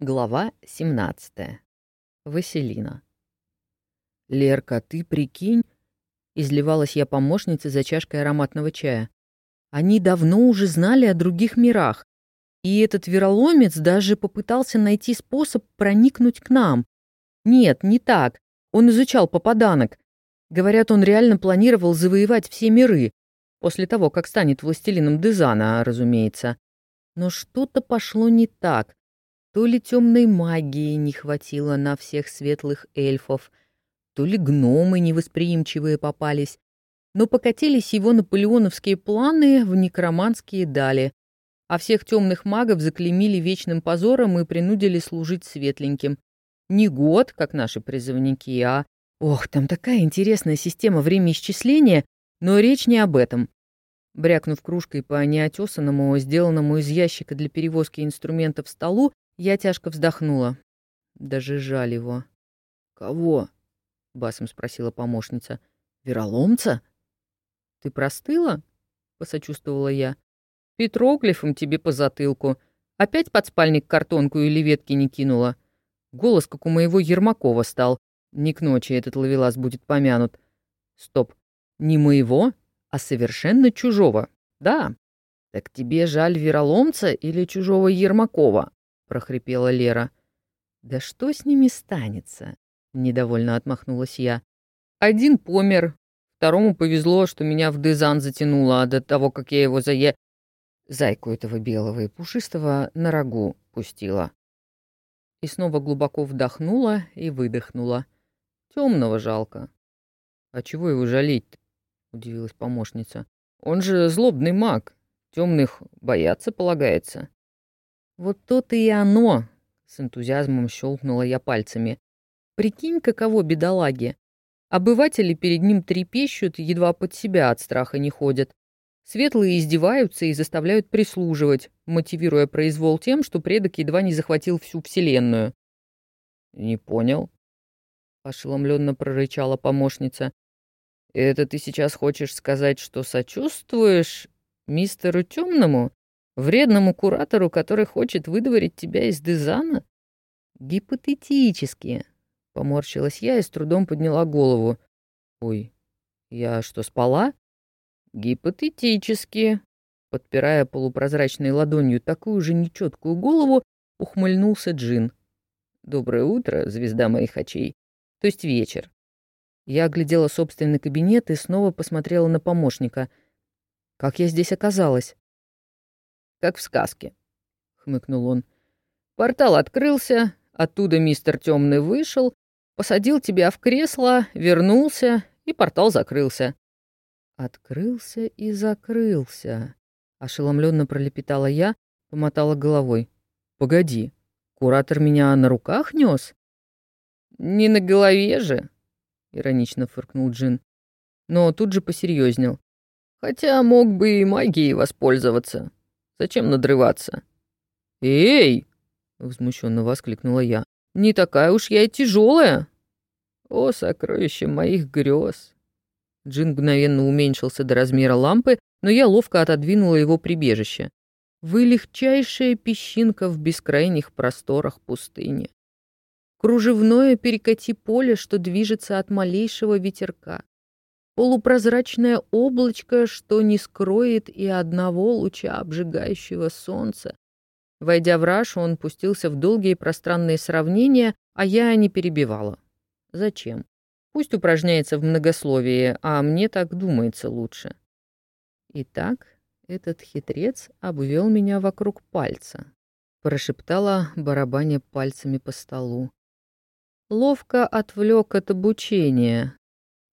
Глава 17. Василина. «Лерка, ты прикинь?» — изливалась я помощнице за чашкой ароматного чая. «Они давно уже знали о других мирах, и этот вероломец даже попытался найти способ проникнуть к нам. Нет, не так. Он изучал попаданок. Говорят, он реально планировал завоевать все миры, после того, как станет властелином Дезана, разумеется. Но что-то пошло не так. То ли темной магии не хватило на всех светлых эльфов, то ли гномы невосприимчивые попались, но покатились его наполеоновские планы в некроманские дали, а всех темных магов заклемили вечным позором и принудили служить светленьким. Не год, как наши призывники, а... Ох, там такая интересная система времяисчисления, но речь не об этом. Брякнув кружкой по неотесанному, сделанному из ящика для перевозки инструментов столу, я тяжко вздохнула. Даже жаль его. «Кого?» — басом спросила помощница. «Вероломца?» «Ты простыла?» — посочувствовала я. «Петроглифом тебе по затылку. Опять под спальник картонку или ветки не кинула?» Голос, как у моего Ермакова, стал. Не к ночи этот ловелас будет помянут. Стоп. Не моего, а совершенно чужого. Да. Так тебе жаль вероломца или чужого Ермакова? — прохрипела Лера. «Да что с ними станется?» — недовольно отмахнулась я. «Один помер, второму повезло, что меня в дезан затянуло, а до того, как я его зае... Зайку этого белого и пушистого на рогу пустила». И снова глубоко вдохнула и выдохнула. Темного жалко. «А чего его жалеть-то?» — удивилась помощница. «Он же злобный маг. Темных бояться полагается». «Вот то-то и оно!» — с энтузиазмом щелкнула я пальцами. «Прикинь, каково бедолаги! Обыватели перед ним трепещут, едва под себя от страха не ходят. Светлые издеваются и заставляют прислуживать, мотивируя произвол тем, что предок едва не захватил всю Вселенную». «Не понял», — ошеломленно прорычала помощница. «Это ты сейчас хочешь сказать, что сочувствуешь мистеру Темному?» Вредному куратору, который хочет выдворить тебя из Дезана? Гипотетически. Поморщилась я и с трудом подняла голову. Ой, я что, спала? Гипотетически. Подпирая полупрозрачной ладонью такую же нечеткую голову, ухмыльнулся Джин. «Доброе утро, звезда моих очей. То есть вечер». Я оглядела собственный кабинет и снова посмотрела на помощника. «Как я здесь оказалась?» Как в сказке», — хмыкнул он. «Портал открылся, оттуда мистер Темный вышел, посадил тебя в кресло, вернулся, и портал закрылся». «Открылся и закрылся», — ошеломленно пролепетала я, помотала головой. «Погоди, куратор меня на руках нес? «Не на голове же», — иронично фыркнул Джин. Но тут же посерьезнел. «Хотя мог бы и магией воспользоваться. Зачем надрываться? «Эй!» — возмущенно воскликнула я. «Не такая уж я и тяжелая!» «О, сокровище моих грез!» Джин мгновенно уменьшился до размера лампы, но я ловко отодвинула его прибежище. «Вы легчайшая песчинка в бескрайних просторах пустыни. Кружевное перекати поле, что движется от малейшего ветерка полупрозрачное облачко, что не скроет и одного луча обжигающего солнца. Войдя в раж, он пустился в долгие пространные сравнения, а я не перебивала. Зачем? Пусть упражняется в многословии, а мне так думается лучше. Итак, этот хитрец обвел меня вокруг пальца. Прошептала, барабаня пальцами по столу. Ловко отвлек от обучения,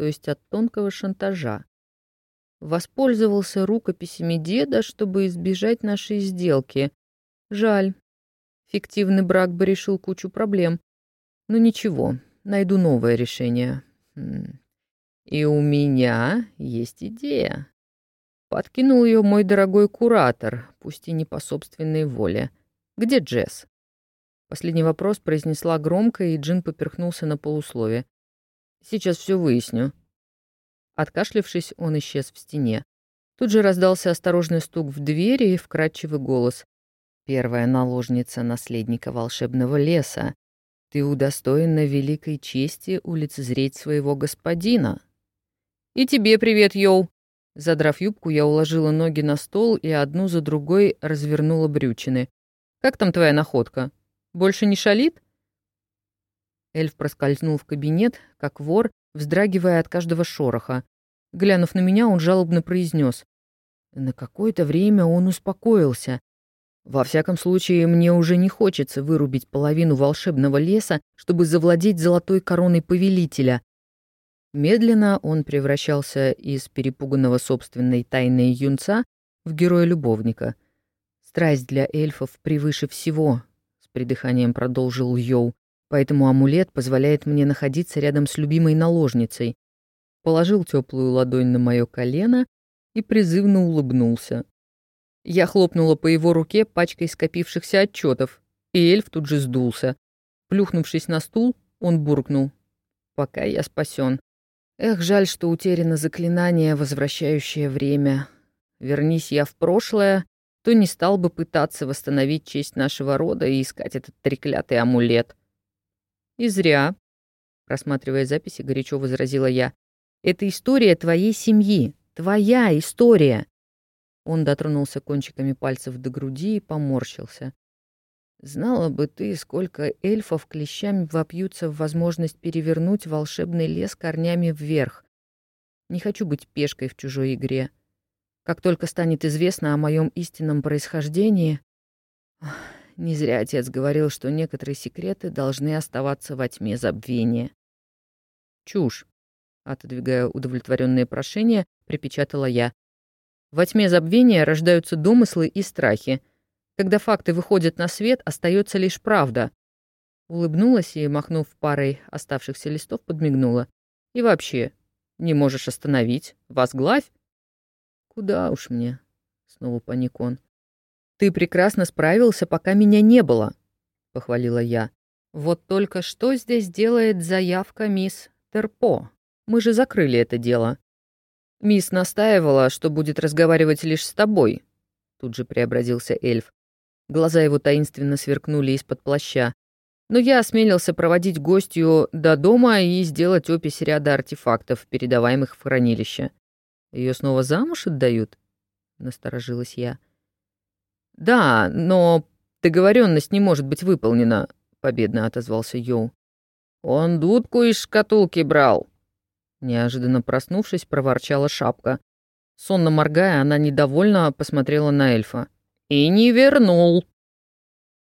то есть от тонкого шантажа. Воспользовался рукописями деда, чтобы избежать нашей сделки. Жаль. Фиктивный брак бы решил кучу проблем. Но ничего, найду новое решение. И у меня есть идея. Подкинул ее мой дорогой куратор, пусть и не по собственной воле. Где Джесс? Последний вопрос произнесла громко, и Джин поперхнулся на полуслове. Сейчас все выясню». Откашлившись, он исчез в стене. Тут же раздался осторожный стук в двери и вкрадчивый голос. первая наложница наследника волшебного леса, ты удостоена великой чести улицезреть своего господина. И тебе привет, Йоу. Задрав юбку, я уложила ноги на стол и одну за другой развернула брючины. Как там твоя находка? Больше не шалит? Эльф проскользнул в кабинет, как вор, вздрагивая от каждого шороха. Глянув на меня, он жалобно произнес: На какое-то время он успокоился. Во всяком случае, мне уже не хочется вырубить половину волшебного леса, чтобы завладеть золотой короной повелителя. Медленно он превращался из перепуганного собственной тайной юнца в героя-любовника. Страсть для эльфов превыше всего, с придыханием продолжил Йоу. Поэтому амулет позволяет мне находиться рядом с любимой наложницей. Положил теплую ладонь на мое колено и призывно улыбнулся. Я хлопнула по его руке пачкой скопившихся отчетов, и эльф тут же сдулся. Плюхнувшись на стул, он буркнул. «Пока я спасен. Эх, жаль, что утеряно заклинание, возвращающее время. Вернись я в прошлое, то не стал бы пытаться восстановить честь нашего рода и искать этот треклятый амулет. «И зря», — просматривая записи, горячо возразила я. «Это история твоей семьи, твоя история». Он дотронулся кончиками пальцев до груди и поморщился. «Знала бы ты, сколько эльфов клещами вопьются в возможность перевернуть волшебный лес корнями вверх. Не хочу быть пешкой в чужой игре. Как только станет известно о моем истинном происхождении...» Не зря отец говорил, что некоторые секреты должны оставаться во тьме забвения. Чушь. Отодвигая удовлетворенные прошения, припечатала я. Во тьме забвения рождаются домыслы и страхи. Когда факты выходят на свет, остается лишь правда. Улыбнулась и, махнув парой оставшихся листов, подмигнула. И вообще, не можешь остановить? Возглавь? Куда уж мне? Снова паник он. «Ты прекрасно справился, пока меня не было», — похвалила я. «Вот только что здесь делает заявка мисс Терпо? Мы же закрыли это дело». «Мисс настаивала, что будет разговаривать лишь с тобой», — тут же преобразился эльф. Глаза его таинственно сверкнули из-под плаща. Но я осмелился проводить гостью до дома и сделать опись ряда артефактов, передаваемых в хранилище. Ее снова замуж отдают?» — насторожилась я. «Да, но договоренность не может быть выполнена», — победно отозвался Йоу. «Он дудку из шкатулки брал». Неожиданно проснувшись, проворчала шапка. Сонно моргая, она недовольно посмотрела на эльфа. «И не вернул».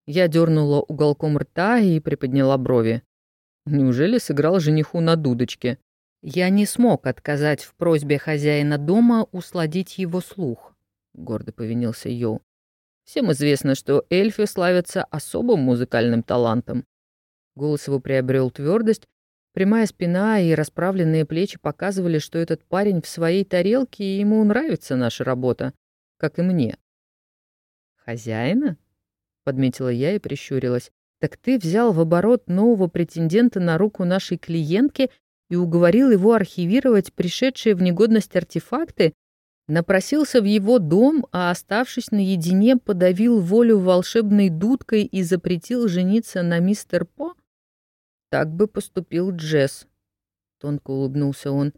Я дернула уголком рта и приподняла брови. Неужели сыграл жениху на дудочке? Я не смог отказать в просьбе хозяина дома усладить его слух, — гордо повинился Йоу. Всем известно, что эльфы славятся особым музыкальным талантом. Голос его приобрел твердость, прямая спина и расправленные плечи показывали, что этот парень в своей тарелке, и ему нравится наша работа, как и мне. «Хозяина?» — подметила я и прищурилась. «Так ты взял в оборот нового претендента на руку нашей клиентки и уговорил его архивировать пришедшие в негодность артефакты, Напросился в его дом, а, оставшись наедине, подавил волю волшебной дудкой и запретил жениться на мистер По? Так бы поступил Джесс. Тонко улыбнулся он.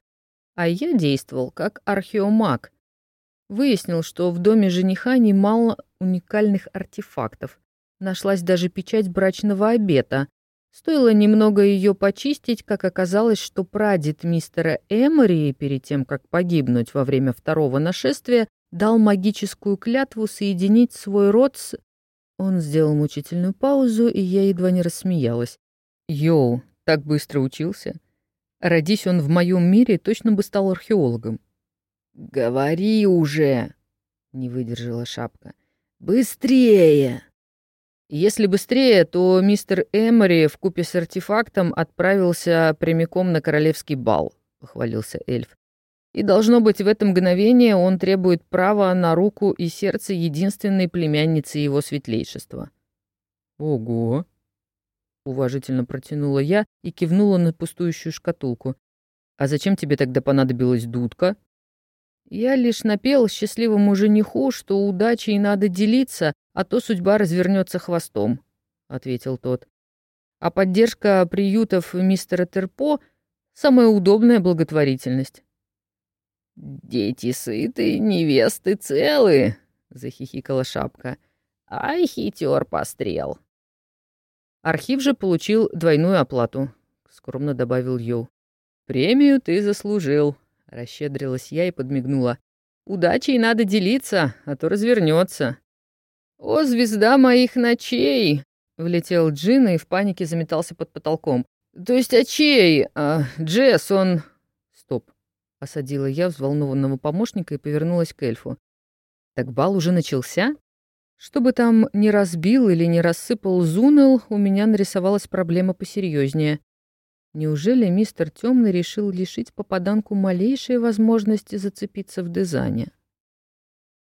А я действовал как археомаг. Выяснил, что в доме жениха немало уникальных артефактов. Нашлась даже печать брачного обета. Стоило немного ее почистить, как оказалось, что прадед мистера Эмори, перед тем, как погибнуть во время второго нашествия, дал магическую клятву соединить свой род с... Он сделал мучительную паузу, и я едва не рассмеялась. «Йоу, так быстро учился. Родись он в моем мире, точно бы стал археологом». «Говори уже!» — не выдержала шапка. «Быстрее!» Если быстрее, то мистер Эмори в купе с артефактом отправился прямиком на королевский бал, похвалился эльф. И должно быть, в это мгновение он требует права на руку и сердце единственной племянницы его светлейшества. Ого! Уважительно протянула я и кивнула на пустующую шкатулку. А зачем тебе тогда понадобилась дудка? Я лишь напел счастливому жениху, что удачей надо делиться, а то судьба развернется хвостом», — ответил тот. «А поддержка приютов мистера Терпо — самая удобная благотворительность». «Дети сыты, невесты целы», — захихикала шапка. «Ай, хитер пострел». Архив же получил двойную оплату, — скромно добавил Йоу. «Премию ты заслужил», — расщедрилась я и подмигнула. «Удачей надо делиться, а то развернется». «О, звезда моих ночей!» — влетел Джин и в панике заметался под потолком. «То есть очей? А, Джесс, он...» «Стоп», — осадила я взволнованного помощника и повернулась к эльфу. «Так бал уже начался?» Чтобы там не разбил или не рассыпал Зунел, у меня нарисовалась проблема посерьезнее. Неужели мистер Темный решил лишить попаданку малейшей возможности зацепиться в дизайне?